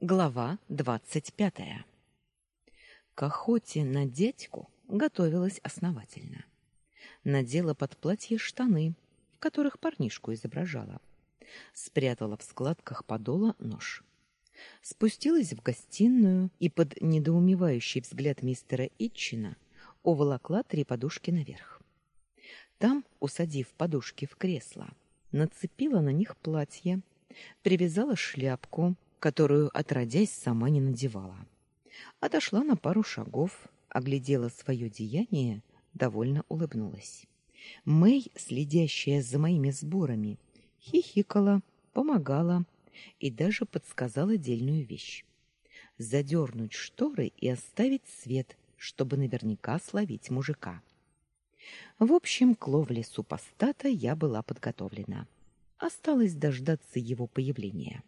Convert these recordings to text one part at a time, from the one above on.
Глава двадцать пятая. К охоте на дядьку готовилась основательно. Надела под платье штаны, в которых парнишку изображала. Спрятала в складках подола нож. Спустилась в гостиную и под недоумевающий взгляд мистера Итчина уволокла три подушки наверх. Там, усадив подушки в кресло, нацепила на них платье, привязала шляпку, которую, отродясь, сама не надевала. Отошла на пару шагов, оглядела свое деяние, довольно улыбнулась. Мэй, следящая за моими сборами, хихикала, помогала и даже подсказала дельную вещь. Задернуть шторы и оставить свет, чтобы наверняка словить мужика. В общем, к ловле супостата я была подготовлена. Осталось дождаться его появления.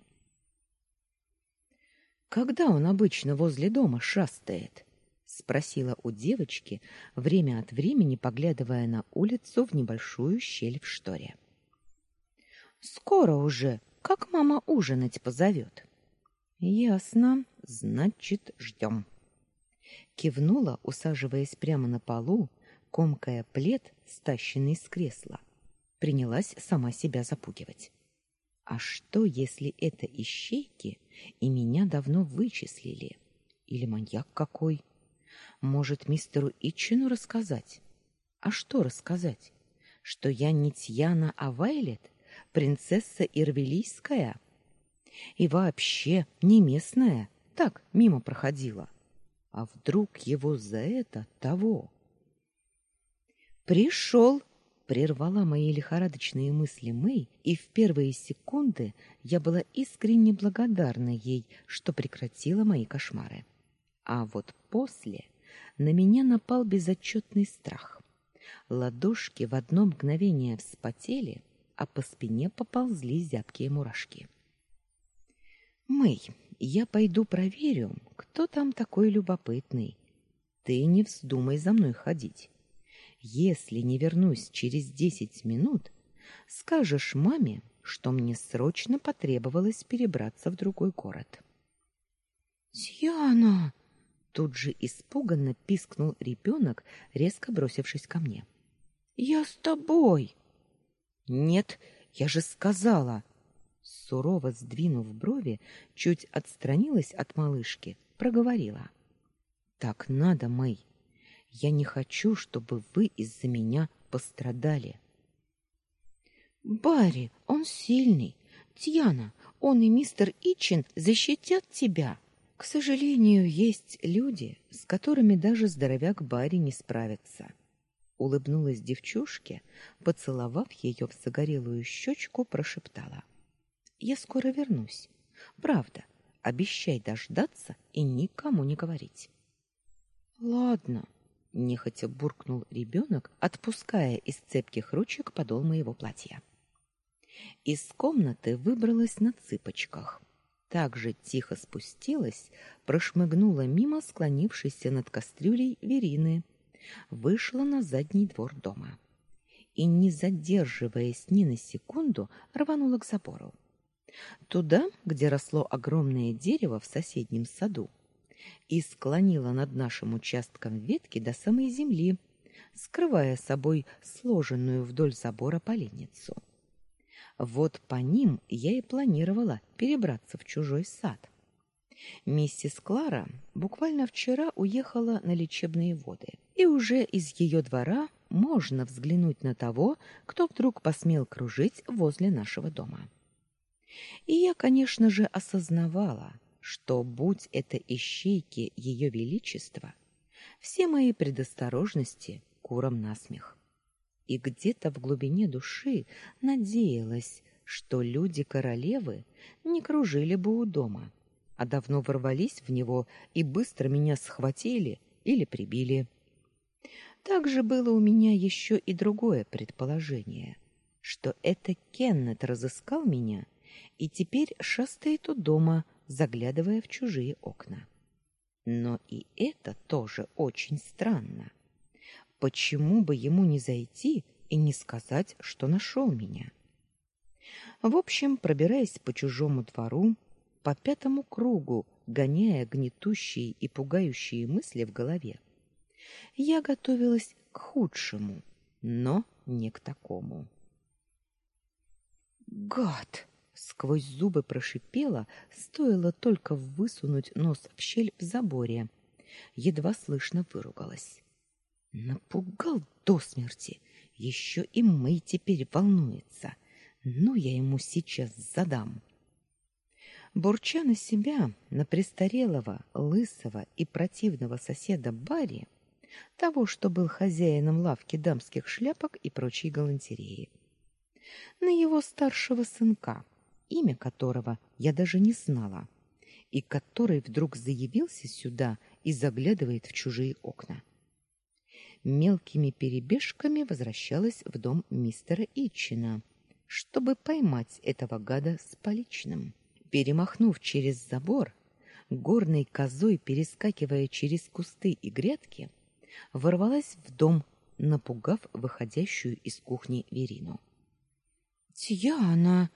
Когда он обычно возле дома шастает? спросила у девочки, время от времени поглядывая на улицу в небольшую щель в шторе. Скоро уже, как мама ужинать позовет. Ясно, значит, ждем. Кивнула, усаживаясь прямо на полу, комкая плед, стащенный с кресла. Принялась сама себя запугивать. А что, если это ищейки, и меня давно вычислили? Или маньяк какой? Может, мистеру Итчину рассказать? А что рассказать? Что я не Тьяна, а Вайлет, принцесса Ирвелийская? И вообще не местная, так, мимо проходила. А вдруг его за это того? Пришел, прервала мои лихорадочные мысли Мэй, и в первые секунды я была искренне благодарна ей, что прекратила мои кошмары. А вот после на меня напал безотчетный страх. Ладошки в одно мгновение вспотели, а по спине поползли зябкие мурашки. Мэй, я пойду проверю, кто там такой любопытный. Ты не вздумай за мной ходить. Если не вернусь через десять минут, скажешь маме, что мне срочно потребовалось перебраться в другой город. Сьяна, тут же испуганно пискнул ребенок, резко бросившись ко мне. Я с тобой. Нет, я же сказала. Сурово сдвинув брови, чуть отстранилась от малышки, проговорила: "Так надо, Мэй. Я не хочу, чтобы вы из-за меня пострадали. Барри, он сильный. Тьяна, он и мистер Ичин защитят тебя. К сожалению, есть люди, с которыми даже здоровяк Барри не справится. Улыбнулась девчушке, поцеловав ее в загорелую щечку, прошептала: "Я скоро вернусь. Правда, обещай дождаться и никому не говорить". Ладно, нехотя буркнул ребенок, отпуская из цепких ручек подол моего платья. Из комнаты выбралась на цыпочках. Также тихо спустилась, прошмыгнула мимо склонившейся над кастрюлей Верины, вышла на задний двор дома и, не задерживаясь ни на секунду, рванула к забору. Туда, где росло огромное дерево в соседнем саду, и склонила над нашим участком ветки до самой земли, скрывая собой сложенную вдоль забора поленницу. Вот по ним я и планировала перебраться в чужой сад. Миссис Клара буквально вчера уехала на лечебные воды, и уже из ее двора можно взглянуть на того, кто вдруг посмел кружить возле нашего дома. И я, конечно же, осознавала, что, будь это ищейки ее величества, все мои предосторожности куром насмех. И где-то в глубине души надеялась, что люди королевы не кружили бы у дома, а давно ворвались в него и быстро меня схватили или прибили. Также было у меня еще и другое предположение, что это Кеннет разыскал меня и теперь шастает у дома, заглядывая в чужие окна. Но и это тоже очень странно. Почему бы ему не зайти и не сказать, что нашел меня? В общем, пробираясь по чужому двору, по пятому кругу, гоняя гнетущие и пугающие мысли в голове. Я готовилась к худшему, но не к такому. Гад! Сквозь зубы прошипела, стоило только высунуть нос в щель в заборе. Едва слышно выругалась. Напугал до смерти. Еще и Мэй теперь волнуется. Ну, я ему сейчас задам. Бурча на себя, на престарелого, лысого и противного соседа Барри, того, что был хозяином лавки дамских шляпок и прочей галантереи, на его старшего сынка, имя которого я даже не знала, и который вдруг заявился сюда и заглядывает в чужие окна. Мелкими перебежками возвращалась в дом мистера Ичина, чтобы поймать этого гада с поличным. Перемахнув через забор, горной козой перескакивая через кусты и грядки, ворвалась в дом, напугав выходящую из кухни Верину. "Тиана!"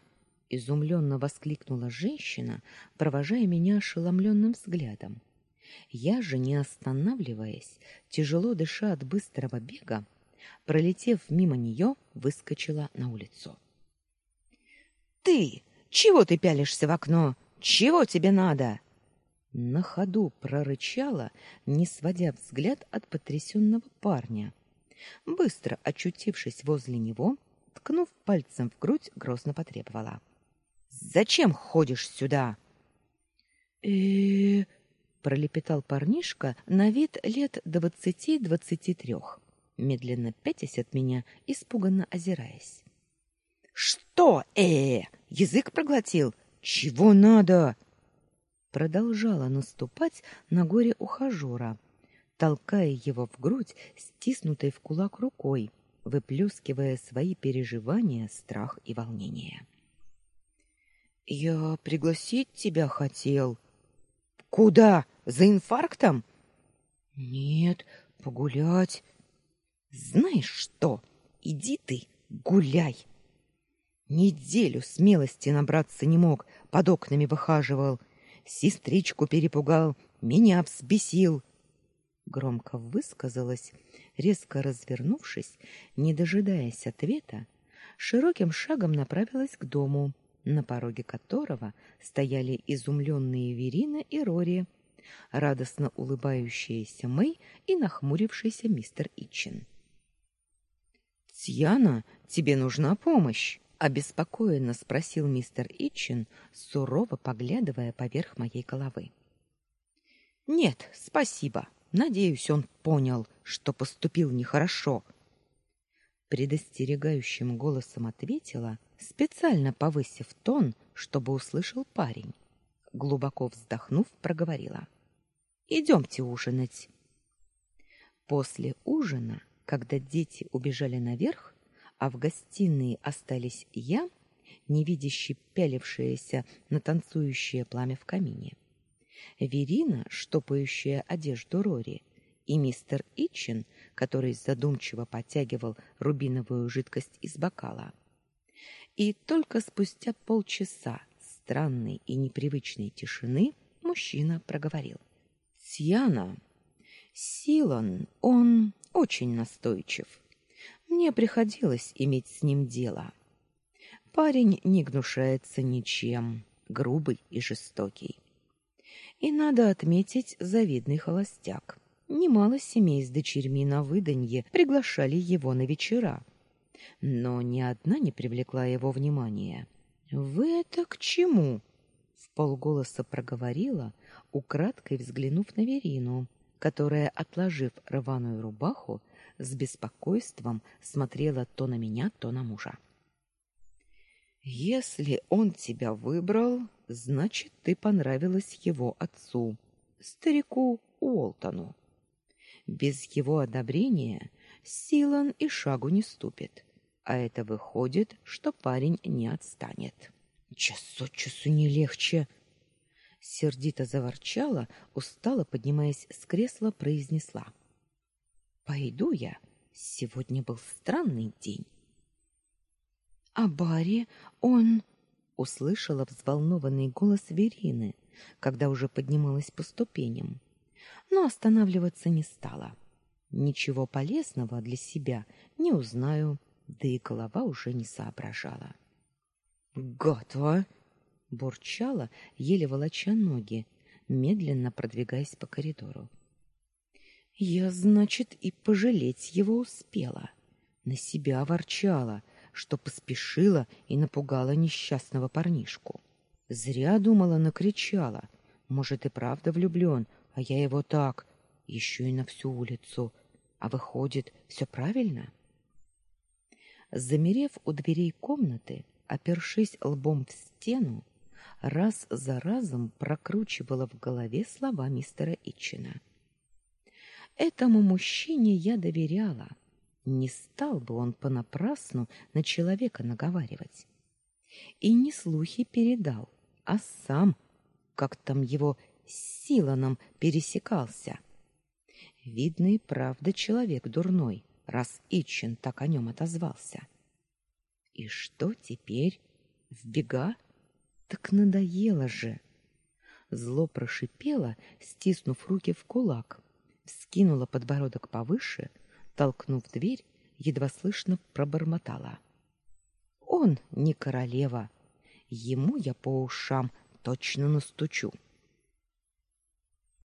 Изумленно воскликнула женщина, провожая меня ошеломленным взглядом. Я же, не останавливаясь, тяжело дыша от быстрого бега, пролетев мимо нее, выскочила на улицу. Ты, чего ты пялишься в окно? Чего тебе надо? На ходу прорычала, не сводя взгляд от потрясенного парня. Быстро очутившись возле него, ткнув пальцем в грудь, грозно потребовала: "Зачем ходишь сюда?" -э пролепетал парнишка на вид лет двадцати-двадцати трех, медленно пятясь от меня, испуганно озираясь. Что? Э, язык проглотил. Чего надо? Продолжала наступать на горе ухажера, толкая его в грудь, стиснутой в кулак рукой, выплескивая свои переживания, страх и волнение. Я пригласить тебя хотел. Куда? За инфарктом? Нет, погулять. Знаешь что? Иди ты, гуляй. Неделю смелости набраться не мог, под окнами выхаживал, сестричку перепугал, меня взбесил. Громко высказалась, резко развернувшись, не дожидаясь ответа, широким шагом направилась к дому, на пороге которого стояли изумленные Верина и Рори, радостно улыбающиеся Мэй и нахмурившийся мистер Итчин. «Тьяна, тебе нужна помощь!» обеспокоенно спросил мистер Итчин, сурово поглядывая поверх моей головы. Нет, спасибо. Надеюсь, он понял, что поступил нехорошо. Предостерегающим голосом ответила, специально повысив тон, чтобы услышал парень. Глубоко вздохнув, проговорила: «Идемте ужинать". После ужина, когда дети убежали наверх, а в гостиной остались я, невидяще пялившаяся на танцующее пламя в камине, Верина, штопающая одежду Рори, и мистер Итчин, который задумчиво потягивал рубиновую жидкость из бокала. И только спустя полчаса странной и непривычной тишины мужчина проговорил: "Сьяна, Силан, он очень настойчив. Мне приходилось иметь с ним дело. Парень не гнушается ничем, грубый и жестокий. И надо отметить, завидный холостяк. Немало семей с дочерьми на выданье приглашали его на вечера, но ни одна не привлекла его внимания. Вы это к чему? в полголоса проговорила, украдкой взглянув на Верину, которая, отложив рваную рубаху, с беспокойством смотрела то на меня, то на мужа. Если он тебя выбрал, значит, ты понравилась его отцу, старику Уолтону. Без его одобрения Силан и шагу не ступит, а это выходит, что парень не отстанет. Час от часу не легче. Сердито заворчала, устало поднимаясь с кресла, произнесла: Пойду я. Сегодня был странный день. А Барри, он услышала взволнованный голос Верины, когда уже поднималась по ступеням, но останавливаться не стала. Ничего полезного для себя не узнаю, да и голова уже не соображала. «Готово!» — бурчала, еле волоча ноги, медленно продвигаясь по коридору. Я, значит, и пожалеть его успела. На себя ворчала, что поспешила и напугала несчастного парнишку. Зря думала, накричала. Может, и правда влюблён, а я его так, еще и на всю улицу. А выходит, все правильно? Замерев у дверей комнаты, опершись лбом в стену, раз за разом прокручивала в голове слова мистера Итчина. Этому мужчине я доверяла. Не стал бы он понапрасну на человека наговаривать. И не слухи передал, а сам, как там его Силаном пересекался. Видно и правда человек дурной, раз Итчин так о нем отозвался. И что теперь? В бега? Так надоело же. Зло прошипело, стиснув руки в кулак, вскинула подбородок повыше, толкнув дверь, едва слышно пробормотала: "Он не королева. Ему я по ушам точно настучу".